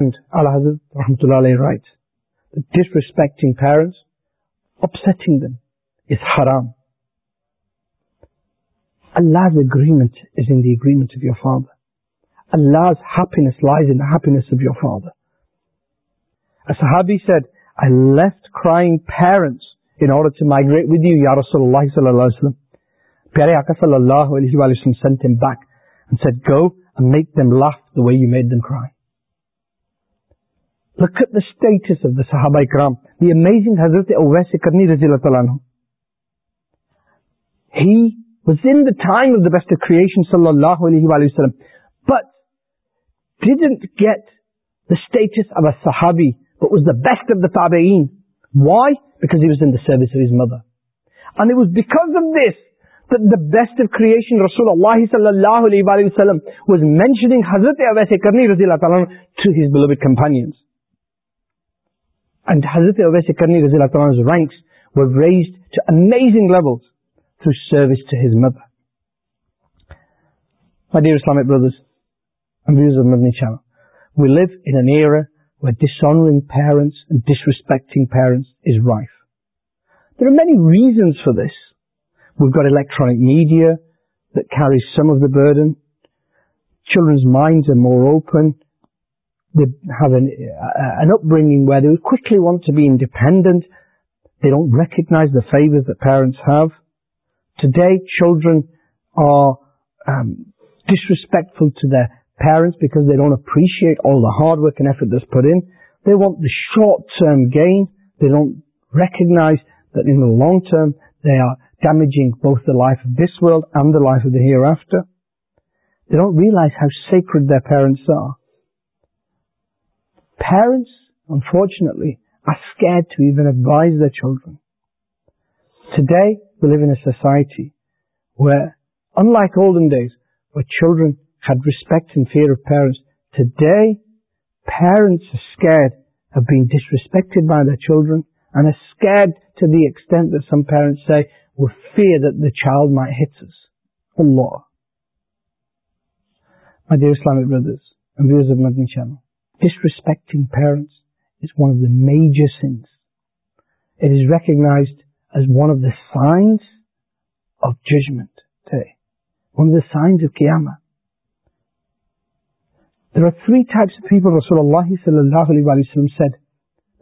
And Al-Haziz right disrespecting parents upsetting them is حرام Allah's agreement is in the agreement of your father. Allah's happiness lies in the happiness of your father. A sahabi said, I left crying parents in order to migrate with you, Ya Rasulullah sallallahu alayhi wa sallam. Pyare Aka sallallahu alayhi wa sallam sent him back and said, go and make them laugh the way you made them cry. Look at the status of the the the amazing Hazrat کرنی رضی اللہ تعالیٰ عنہ he was in the time of the best of creation sallallahu alaihi علیہ but didn't get the status of a sahabi but was the best of the tabi'een. Why? because he was in the service of his mother. And it was because of this that the best of creation Rasulullah sallallahu alaihi علیہ was mentioning Hazrat Owais ibn رضی اللہ تعالیٰ to his beloved companions. And Hazrat Owais کرنی رضی اللہ ranks were raised to amazing levels through service to his mother. My dear Islamic brothers and viewers of Madani channel, we live in an era where dishonoring parents and disrespecting parents is rife. There are many reasons for this. We've got electronic media that carries some of the burden. Children's minds are more open they have uh, an, upbringing where they quickly want to be independent. They don't recognize the favors that parents have. Today, children are um, disrespectful to their parents because they don't appreciate all the hard work and effort that's put in. They want the short-term gain. They don't recognize that in the long term, they are damaging both the life of this world and the life of the hereafter. They don't realize how sacred their parents are parents, unfortunately, are scared to even advise their children. Today, we live in a society where, unlike olden days, where children had respect and fear of parents, today, parents are scared of being disrespected by their children and are scared to the extent that some parents say, we fear that the child might hit us. Allah. My dear Islamic brothers and viewers of Madani Channel, Disrespecting parents is one of the major sins. It is recognized as one of the signs of judgment today. One of the signs of Qiyamah. There are three types of people Rasulullah said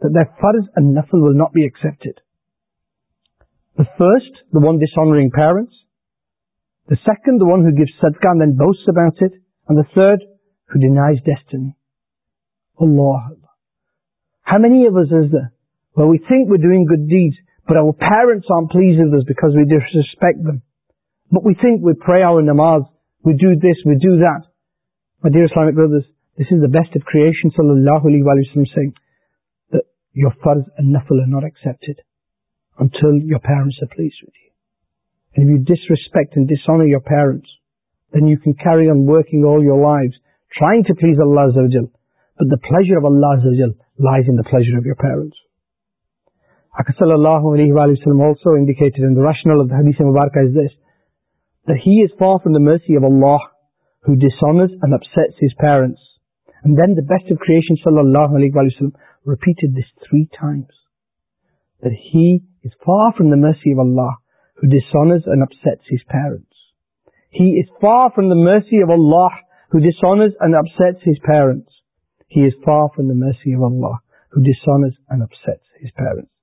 that their farz and nafl will not be accepted. The first, the one dishonoring parents. The second, the one who gives sadqah and then boasts about it. And the third, who denies destiny. Allah. How many of us is there where we think we're doing good deeds, but our parents aren't pleased with us because we disrespect them? But we think we pray our namaz, we do this, we do that. My dear Islamic brothers, this is the best of creation, sallallahu alayhi wa saying that your farz and nafl are not accepted until your parents are pleased with you. And if you disrespect and dishonor your parents, then you can carry on working all your lives, trying to please Allah Azza but the pleasure of Allah lies in the pleasure of your parents. Akhaz also indicated in the rational of the hadith Mubarakah is this, that he is far from the mercy of Allah who dishonors and upsets his parents. And then the best of creation sallallahu alayhi wa sallam repeated this three times. That he is far from the mercy of Allah who dishonors and upsets his parents. He is far from the mercy of Allah who dishonors and upsets his parents. He is far from the mercy of Allah, who dishonors and upsets his parents.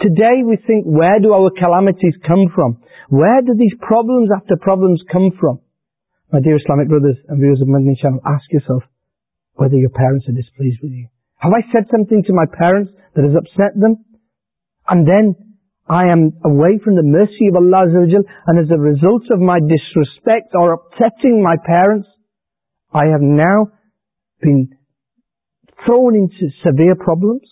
Today we think, where do our calamities come from? Where do these problems after problems come from? My dear Islamic brothers and viewers of Madani channel, ask yourself whether your parents are displeased with you. Have I said something to my parents that has upset them? And then I am away from the mercy of Allah Azza and as a result of my disrespect or upsetting my parents, I have now been thrown into severe problems.